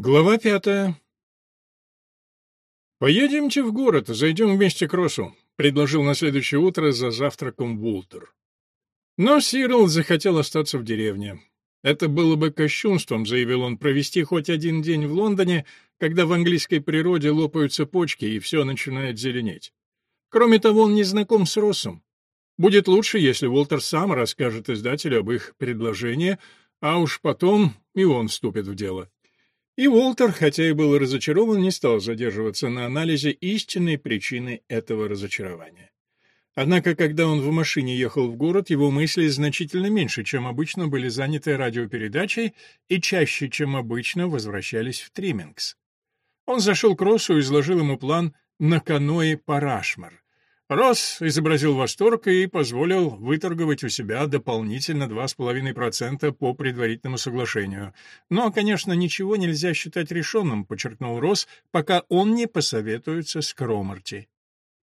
Глава пятая. «Поедемте в город зайдем вместе к Росу», — предложил на следующее утро за завтраком Вултер. Но Сирл захотел остаться в деревне. Это было бы кощунством, заявил он, провести хоть один день в Лондоне, когда в английской природе лопаются почки и все начинает зеленеть. Кроме того, он не знаком с Россом. Будет лучше, если Уолтер сам расскажет издателю об их предложении, а уж потом и он вступит в дело. И Уолтер, хотя и был разочарован, не стал задерживаться на анализе истинной причины этого разочарования. Однако, когда он в машине ехал в город, его мысли значительно меньше, чем обычно, были заняты радиопередачей и чаще, чем обычно, возвращались в Триммингс. Он зашел к Россу и изложил ему план на каное Парашмар, Росс изобразил восторг и позволил выторговать у себя дополнительно 2,5% по предварительному соглашению. Но, конечно, ничего нельзя считать решенным, подчеркнул Росс, пока он не посоветуется с Кромарти.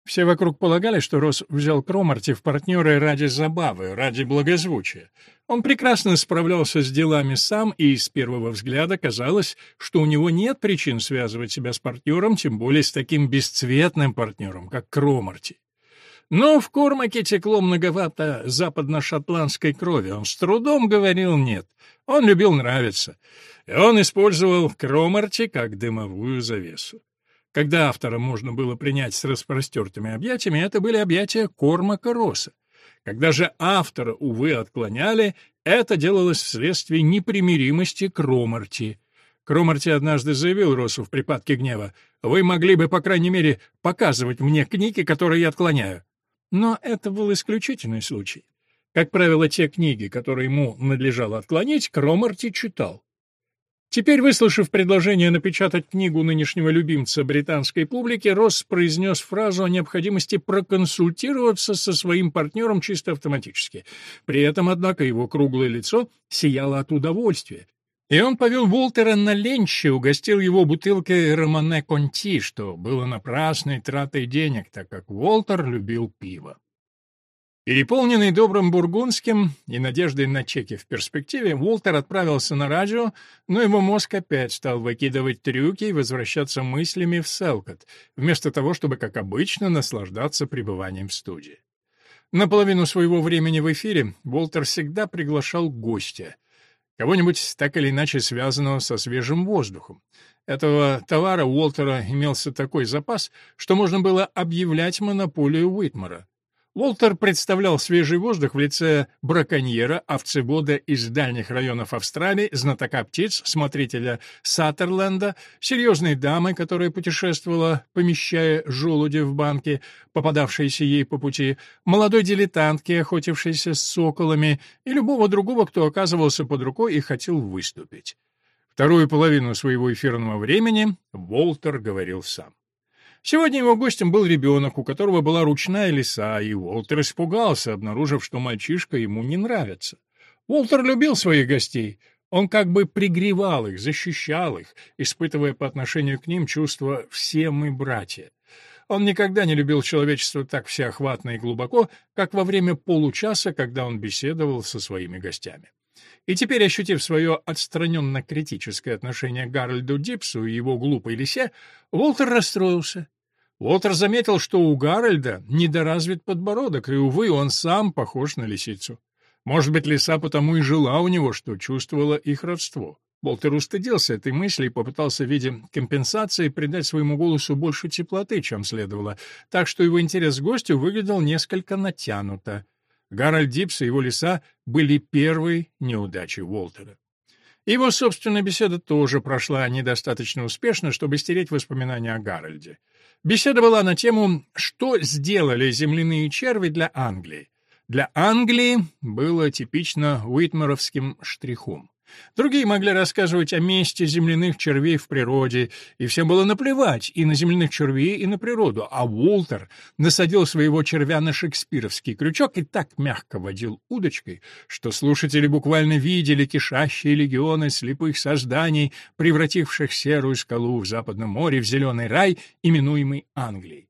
Все вокруг полагали, что Росс взял Кромарти в партнеры ради забавы, ради благозвучия. Он прекрасно справлялся с делами сам, и с первого взгляда казалось, что у него нет причин связывать себя с партнером, тем более с таким бесцветным партнером, как Кромарти. Но в Кормаке текло многовато западно-шотландской крови. Он с трудом говорил «нет». Он любил нравиться. И он использовал Кромарти как дымовую завесу. Когда автора можно было принять с распростертыми объятиями, это были объятия Кормака Росса. Когда же автора, увы, отклоняли, это делалось вследствие непримиримости Кромарти. Кромарти однажды заявил Россу в припадке гнева, «Вы могли бы, по крайней мере, показывать мне книги, которые я отклоняю». Но это был исключительный случай. Как правило, те книги, которые ему надлежало отклонить, Кромарти читал. Теперь, выслушав предложение напечатать книгу нынешнего любимца британской публики, Росс произнес фразу о необходимости проконсультироваться со своим партнером чисто автоматически. При этом, однако, его круглое лицо сияло от удовольствия. И он повел Волтера на ленче, угостил его бутылкой Романе Конти, что было напрасной тратой денег, так как Волтер любил пиво. Переполненный добрым бургундским и надеждой на чеки в перспективе, Волтер отправился на радио, но его мозг опять стал выкидывать трюки и возвращаться мыслями в Селкот, вместо того, чтобы, как обычно, наслаждаться пребыванием в студии. На половину своего времени в эфире Волтер всегда приглашал гостя — Кого-нибудь так или иначе связанного со свежим воздухом. Этого товара Уолтера имелся такой запас, что можно было объявлять монополию Уитмара. Уолтер представлял свежий воздух в лице браконьера, овцевода из дальних районов Австралии, знатока птиц, смотрителя Саттерленда, серьезной дамы, которая путешествовала, помещая желуди в банки, попадавшиеся ей по пути, молодой дилетантки, охотившейся с соколами, и любого другого, кто оказывался под рукой и хотел выступить. Вторую половину своего эфирного времени Уолтер говорил сам. Сегодня его гостем был ребенок, у которого была ручная лиса, и Уолтер испугался, обнаружив, что мальчишка ему не нравится. Уолтер любил своих гостей. Он как бы пригревал их, защищал их, испытывая по отношению к ним чувство «все мы братья». Он никогда не любил человечество так всеохватно и глубоко, как во время получаса, когда он беседовал со своими гостями. И теперь, ощутив свое отстраненно-критическое отношение к Гарольду Дипсу и его глупой лисе, Уолтер расстроился. Уолтер заметил, что у Гарольда недоразвит подбородок, и, увы, он сам похож на лисицу. Может быть, лиса потому и жила у него, что чувствовала их родство. Уолтер устыдился этой мысли и попытался в виде компенсации придать своему голосу больше теплоты, чем следовало, так что его интерес к гостю выглядел несколько натянуто. Гарольд Дипс и его лиса были первой неудачей Уолтера. Его собственная беседа тоже прошла недостаточно успешно, чтобы стереть воспоминания о Гарольде. Беседа была на тему «Что сделали земляные черви для Англии?». Для Англии было типично уитмеровским штрихом. Другие могли рассказывать о месте земляных червей в природе, и всем было наплевать и на земляных червей, и на природу, а Уолтер насадил своего червя на шекспировский крючок и так мягко водил удочкой, что слушатели буквально видели кишащие легионы слепых созданий, превративших серую скалу в Западном море в зеленый рай, именуемый Англией.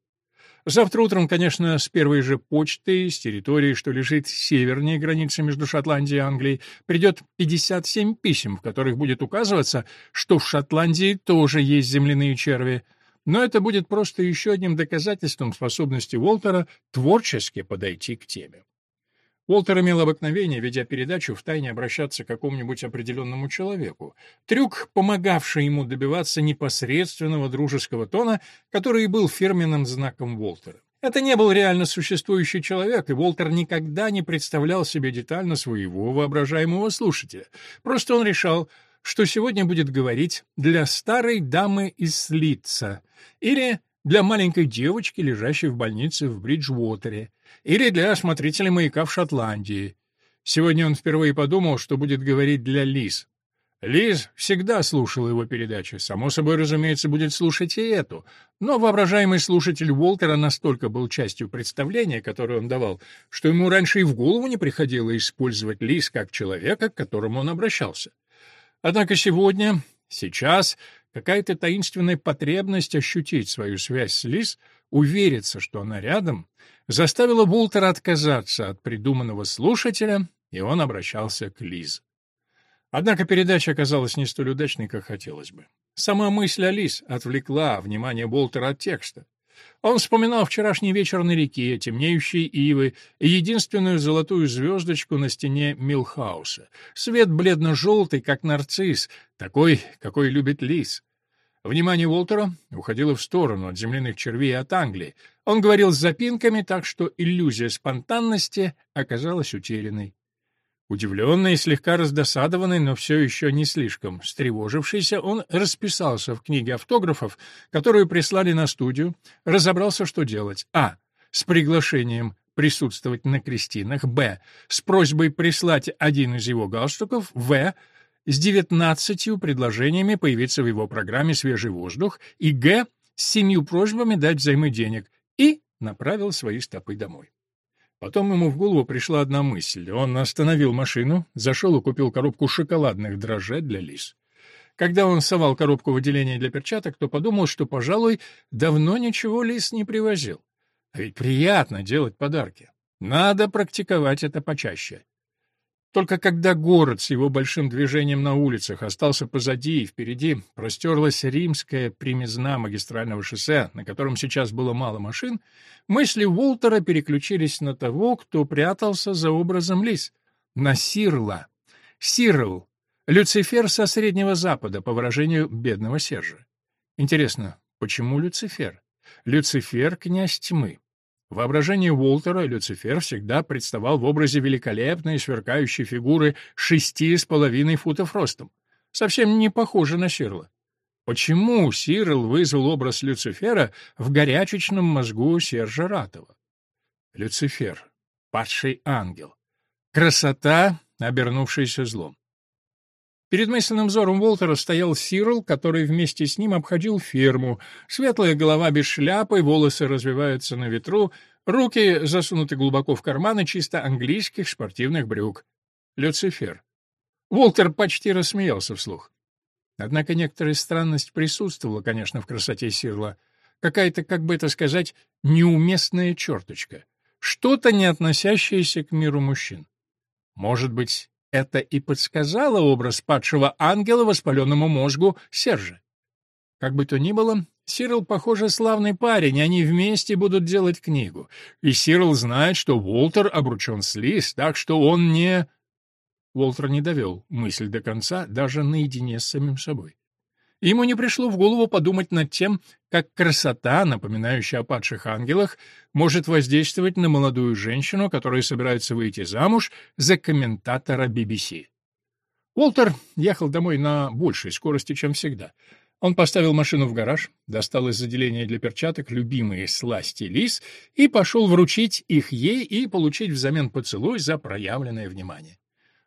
Завтра утром, конечно, с первой же почты, с территории, что лежит севернее границы между Шотландией и Англией, придет 57 писем, в которых будет указываться, что в Шотландии тоже есть земляные черви. Но это будет просто еще одним доказательством способности Уолтера творчески подойти к теме. Уолтер имел обыкновение, ведя передачу, втайне обращаться к какому-нибудь определенному человеку. Трюк, помогавший ему добиваться непосредственного дружеского тона, который и был фирменным знаком Уолтера. Это не был реально существующий человек, и Уолтер никогда не представлял себе детально своего воображаемого слушателя. Просто он решал, что сегодня будет говорить для старой дамы из Литца или для маленькой девочки, лежащей в больнице в Бриджвотере, или для осмотрителя маяка в Шотландии. Сегодня он впервые подумал, что будет говорить для Лиз. Лиз всегда слушала его передачи, само собой, разумеется, будет слушать и эту, но воображаемый слушатель Уолтера настолько был частью представления, которое он давал, что ему раньше и в голову не приходило использовать Лиз как человека, к которому он обращался. Однако сегодня, сейчас, какая-то таинственная потребность ощутить свою связь с Лиз, увериться, что она рядом, заставила Бултера отказаться от придуманного слушателя, и он обращался к Лиз. Однако передача оказалась не столь удачной, как хотелось бы. Сама мысль о Лиз отвлекла внимание Болтера от текста. Он вспоминал вчерашний вечер на реке, темнеющие ивы и единственную золотую звездочку на стене Милхауса. Свет бледно-желтый, как нарцисс, такой, какой любит Лиз. Внимание Уолтера уходило в сторону от земляных червей и от Англии. Он говорил с запинками, так что иллюзия спонтанности оказалась утерянной. Удивленный и слегка раздосадованный, но все еще не слишком встревожившийся, он расписался в книге автографов, которую прислали на студию, разобрался, что делать. А. С приглашением присутствовать на крестинах. Б. С просьбой прислать один из его галстуков. В с 19 предложениями появиться в его программе «Свежий воздух» и Г. с семью просьбами дать взаймы денег и направил свои стопы домой. Потом ему в голову пришла одна мысль. Он остановил машину, зашел и купил коробку шоколадных дрожжей для лис. Когда он совал коробку в отделение для перчаток, то подумал, что, пожалуй, давно ничего лис не привозил. А ведь приятно делать подарки. Надо практиковать это почаще. Только когда город с его большим движением на улицах остался позади и впереди простерлась римская примизна магистрального шоссе, на котором сейчас было мало машин, мысли Уолтера переключились на того, кто прятался за образом лис, на Сирла. Сирл — Люцифер со Среднего Запада, по выражению бедного Сержа. Интересно, почему Люцифер? Люцифер — князь тьмы. В воображении Уолтера Люцифер всегда представал в образе великолепной сверкающей фигуры шести с половиной футов ростом. Совсем не похоже на Сирла. Почему Сирл вызвал образ Люцифера в горячечном мозгу Сержа Ратова? Люцифер, падший ангел. Красота, обернувшаяся злом. Перед мысленным взором Уолтера стоял Сирл, который вместе с ним обходил ферму. Светлая голова без шляпы, волосы развиваются на ветру, руки засунуты глубоко в карманы чисто английских спортивных брюк. Люцифер. Уолтер почти рассмеялся вслух. Однако некоторая странность присутствовала, конечно, в красоте Сирла. Какая-то, как бы это сказать, неуместная черточка. Что-то, не относящееся к миру мужчин. Может быть, это и подсказало образ падшего ангела воспаленному мозгу Сержа. Как бы то ни было, Сирил, похоже, славный парень, они вместе будут делать книгу. И Сирил знает, что Уолтер обручен с Лиз, так что он не... Уолтер не довел мысль до конца, даже наедине с самим собой. Ему не пришло в голову подумать над тем, как красота, напоминающая о падших ангелах, может воздействовать на молодую женщину, которая собирается выйти замуж за комментатора BBC. Уолтер ехал домой на большей скорости, чем всегда. Он поставил машину в гараж, достал из отделения для перчаток любимые сласти лис и пошел вручить их ей и получить взамен поцелуй за проявленное внимание.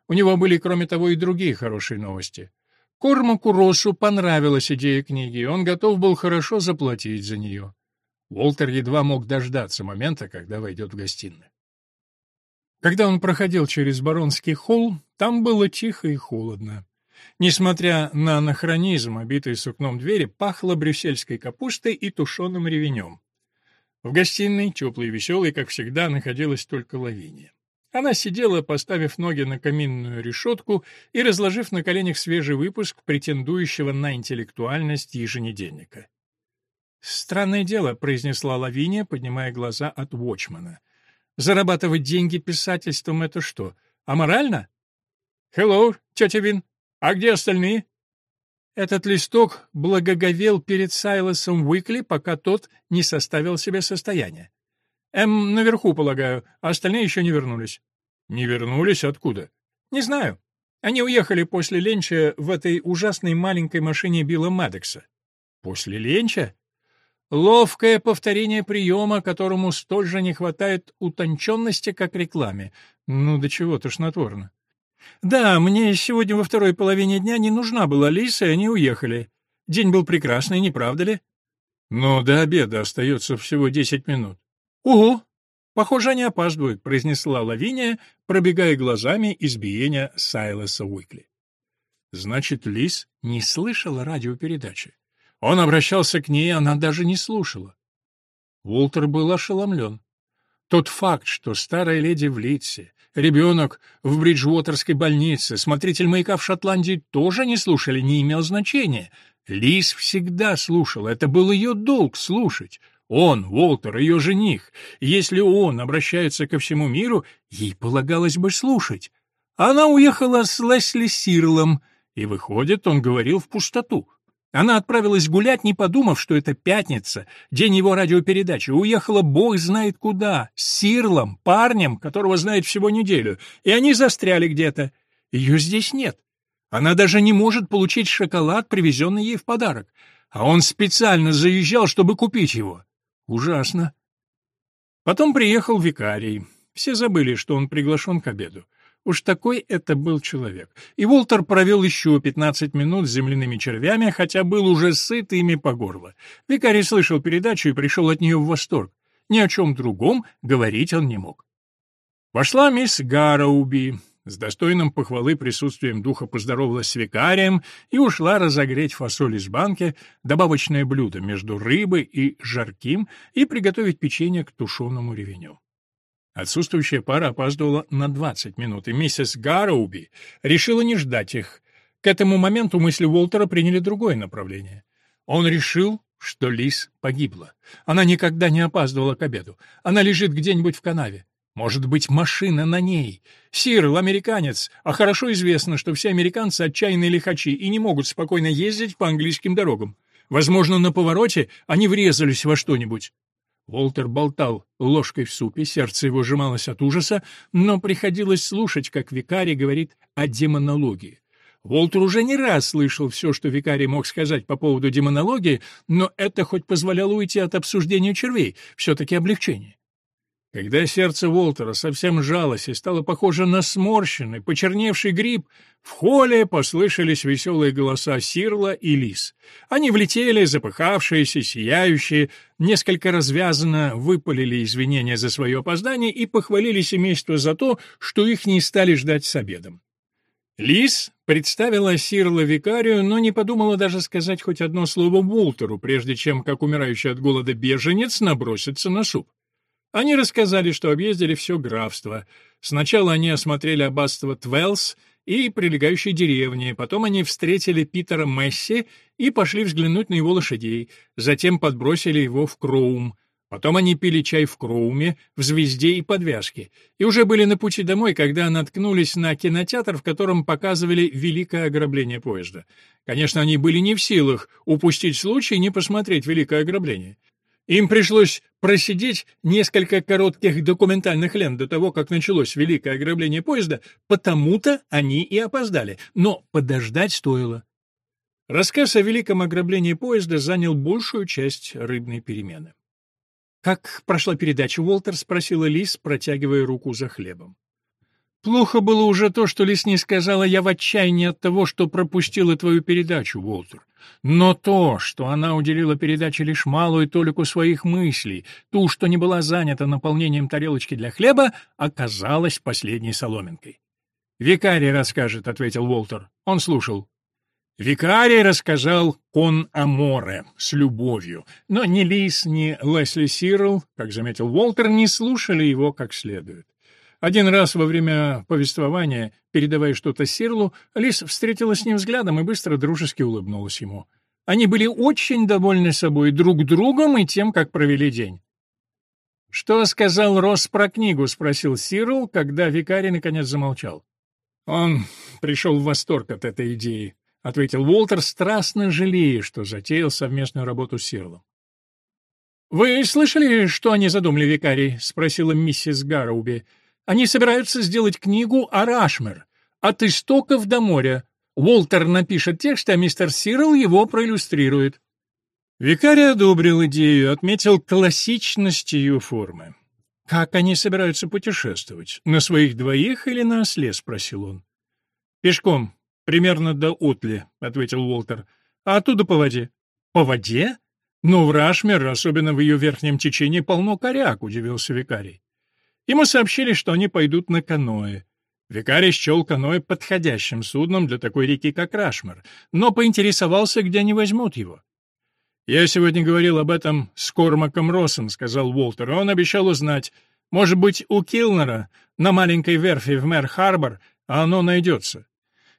У него были, кроме того, и другие хорошие новости — Кормаку Россу понравилась идея книги, и он готов был хорошо заплатить за нее. Уолтер едва мог дождаться момента, когда войдет в гостиную. Когда он проходил через Баронский холл, там было тихо и холодно. Несмотря на анахронизм, обитые сукном двери, пахло брюссельской капустой и тушеным ревенем. В гостиной, теплой и веселой, как всегда, находилась только Лавиния. Она сидела, поставив ноги на каминную решетку и разложив на коленях свежий выпуск претендующего на интеллектуальность еженедельника. «Странное дело», — произнесла Лавиния, поднимая глаза от Watchмана. «Зарабатывать деньги писательством — это что, аморально?» «Хеллоу, тетя Вин. А где остальные?» Этот листок благоговел перед Сайлосом Уикли, пока тот не составил себе состояние. Эм, наверху, полагаю, а остальные еще не вернулись. Не вернулись? Откуда? Не знаю. Они уехали после ленча в этой ужасной маленькой машине Билла Маддекса. После ленча? Ловкое повторение приема, которому столь же не хватает утонченности, как рекламе. Ну, до чего тошнотворно. Да, мне сегодня во второй половине дня не нужна была Лиса, и они уехали. День был прекрасный, не правда ли? Но до обеда остается всего десять минут. «Угу! Похоже, они опаздывают», — произнесла Лавиния, пробегая глазами избиения Сайлоса Уикли. Значит, Лис не слышала радиопередачи. Он обращался к ней, она даже не слушала. Уолтер был ошеломлен. Тот факт, что старая леди в Литсе, ребенок в Бриджуотерской больнице, смотритель маяка в Шотландии тоже не слушали, не имел значения. Лис всегда слушал, это был ее долг слушать. Он, Уолтер, ее жених. Если он обращается ко всему миру, ей полагалось бы слушать. Она уехала с Лесли Сирлом, и, выходит, он говорил в пустоту. Она отправилась гулять, не подумав, что это пятница, день его радиопередачи, уехала бог знает куда, с Сирлом, парнем, которого знает всего неделю, и они застряли где-то. Ее здесь нет. Она даже не может получить шоколад, привезенный ей в подарок. А он специально заезжал, чтобы купить его. Ужасно. Потом приехал викарий. Все забыли, что он приглашен к обеду. Уж такой это был человек. И Волтер провел еще пятнадцать минут с земляными червями, хотя был уже сыт ими по горло. Викарий слышал передачу и пришел от нее в восторг. Ни о чем другом говорить он не мог. Вошла мисс Гарауби. С достойным похвалы присутствием духа поздоровалась с викарием и ушла разогреть фасоль из банки, добавочное блюдо между рыбой и жарким, и приготовить печенье к тушеному ревеню. Отсутствующая пара опаздывала на 20 минут, и миссис Гарроуби решила не ждать их. К этому моменту мысли Уолтера приняли другое направление. Он решил, что Лис погибла. Она никогда не опаздывала к обеду. Она лежит где-нибудь в канаве. Может быть, машина на ней. Сирл — американец, а хорошо известно, что все американцы — отчаянные лихачи и не могут спокойно ездить по английским дорогам. Возможно, на повороте они врезались во что-нибудь. Уолтер болтал ложкой в супе, сердце его сжималось от ужаса, но приходилось слушать, как викарий говорит о демонологии. Уолтер уже не раз слышал все, что викарий мог сказать по поводу демонологии, но это хоть позволяло уйти от обсуждения червей, все-таки облегчение. Когда сердце Уолтера совсем сжалось и стало похоже на сморщенный, почерневший гриб, в холле послышались веселые голоса Сирла и Лис. Они влетели, запыхавшиеся, сияющие, несколько развязанно выпалили извинения за свое опоздание и похвалили семейство за то, что их не стали ждать с обедом. Лис представила Сирла викарию, но не подумала даже сказать хоть одно слово Уолтеру, прежде чем, как умирающий от голода беженец, набросится на суп. Они рассказали, что объездили все графство. Сначала они осмотрели аббатство Твелс и прилегающие деревни, потом они встретили Питера Месси и пошли взглянуть на его лошадей, затем подбросили его в Кроум. Потом они пили чай в Кроуме, в «Звезде» и «Подвязке», и уже были на пути домой, когда наткнулись на кинотеатр, в котором показывали великое ограбление поезда. Конечно, они были не в силах упустить случай не посмотреть великое ограбление. Им пришлось просидеть несколько коротких документальных лент до того, как началось великое ограбление поезда, потому-то они и опоздали, но подождать стоило. Рассказ о великом ограблении поезда занял большую часть рыбной перемены. «Как прошла передача, Уолтер?» — спросила Лис, протягивая руку за хлебом. «Плохо было уже то, что Лис не сказала, я в отчаянии от того, что пропустила твою передачу, Уолтер. Но то, что она уделила передаче лишь малую толику своих мыслей, ту, что не была занята наполнением тарелочки для хлеба, оказалось последней соломинкой. «Викарий расскажет», — ответил Уолтер. Он слушал. Викарий рассказал кон Аморе с любовью, но ни Лис, ни Лесли Сирл, как заметил Уолтер, не слушали его как следует. Один раз во время повествования, передавая что-то Сирлу, Лис встретилась с ним взглядом и быстро дружески улыбнулась ему. Они были очень довольны собой, друг другом и тем, как провели день. «Что сказал Росс про книгу?» — спросил Сирл, когда викарий наконец замолчал. Он пришел в восторг от этой идеи. — ответил Уолтер, страстно жалея, что затеял совместную работу с Сирлом. «Вы слышали, что они задумали, викарий?» — спросила миссис Гарроуби. «Они собираются сделать книгу о Рашмер, от истоков до моря. Уолтер напишет текст, а мистер Сирл его проиллюстрирует». Викарий одобрил идею, отметил классичность ее формы. «Как они собираются путешествовать? На своих двоих или на осле?» — спросил он. «Пешком», «Примерно до Утли», — ответил Уолтер. «А оттуда по воде». «По воде?» «Ну, в Рашмер, особенно в ее верхнем течении, полно коряк», — удивился викарий. Ему сообщили, что они пойдут на каноэ. Викарий счел каноэ подходящим судном для такой реки, как Рашмер, но поинтересовался, где они возьмут его. «Я сегодня говорил об этом с Кормаком Россом», — сказал Уолтер, он обещал узнать. «Может быть, у Килнера на маленькой верфи в Мэр-Харбор оно найдется.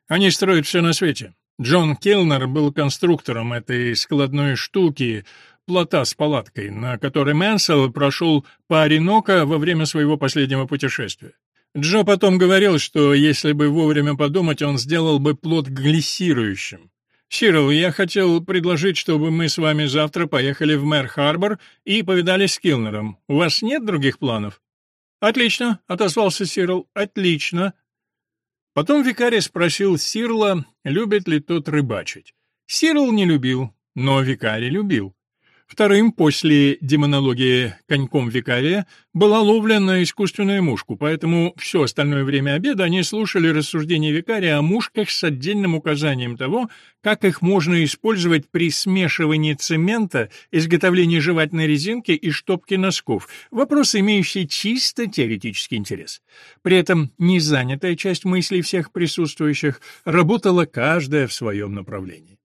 Они строят все на свете. Джон Килнер был конструктором этой складной штуки, плота с палаткой, на которой Мэнсел прошел по Оренока во время своего последнего путешествия. Джо потом говорил, что если бы вовремя подумать, он сделал бы плот глиссирующим. «Сирил, я хотел предложить, чтобы мы с вами завтра поехали в Мэр-Харбор и повидались с Килнером. У вас нет других планов?» «Отлично», — отозвался Сирил, — «отлично. Потом викарий спросил Сирла, любит ли тот рыбачить. Сирл не любил, но викарий любил. Вторым после демонологии коньком викария была ловля на искусственную мушку, поэтому все остальное время обеда они слушали рассуждения викария о мушках с отдельным указанием того, как их можно использовать при смешивании цемента, изготовлении жевательной резинки и штопки носков, вопросы, имеющие чисто теоретический интерес. При этом незанятая часть мыслей всех присутствующих работала каждая в своем направлении.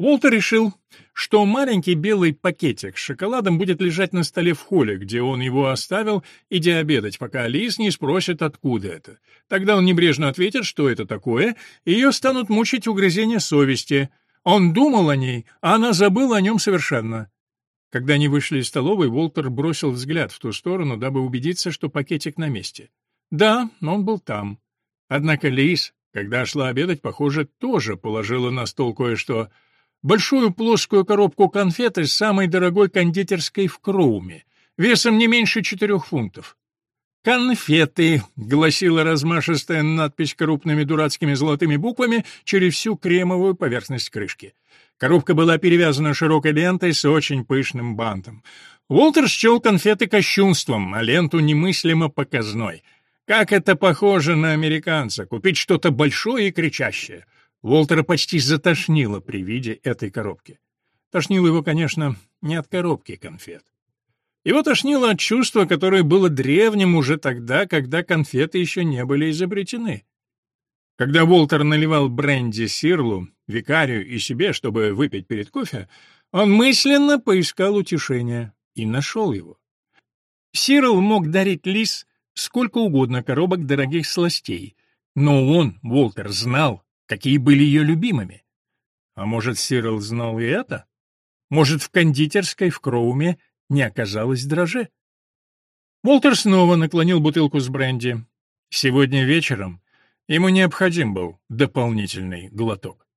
Уолтер решил, что маленький белый пакетик с шоколадом будет лежать на столе в холле, где он его оставил, идя обедать, пока Алис не спросит, откуда это. Тогда он небрежно ответит, что это такое, и ее станут мучить угрызения совести. Он думал о ней, а она забыла о нем совершенно. Когда они вышли из столовой, Уолтер бросил взгляд в ту сторону, дабы убедиться, что пакетик на месте. Да, он был там. Однако Лис, когда шла обедать, похоже, тоже положила на стол кое-что — большую плоскую коробку конфет из самой дорогой кондитерской в Кроуме, весом не меньше четырех фунтов. «Конфеты», — гласила размашистая надпись крупными дурацкими золотыми буквами через всю кремовую поверхность крышки. Коробка была перевязана широкой лентой с очень пышным бантом. Уолтер счел конфеты кощунством, а ленту немыслимо показной. Как это похоже на американца — купить что-то большое и кричащее. Уолтера почти затошнило при виде этой коробки. Тошнило его, конечно, не от коробки конфет. Его тошнило от чувства, которое было древним уже тогда, когда конфеты еще не были изобретены. Когда Уолтер наливал бренди Сирлу, викарию и себе, чтобы выпить перед кофе, он мысленно поискал утешения и нашел его. Сирл мог дарить Лис сколько угодно коробок дорогих сластей, но он, Уолтер, знал, какие были ее любимыми. А может, Сирил знал и это? Может, в кондитерской в Кроуме не оказалось дрожжи? Уолтер снова наклонил бутылку с бренди. Сегодня вечером ему необходим был дополнительный глоток.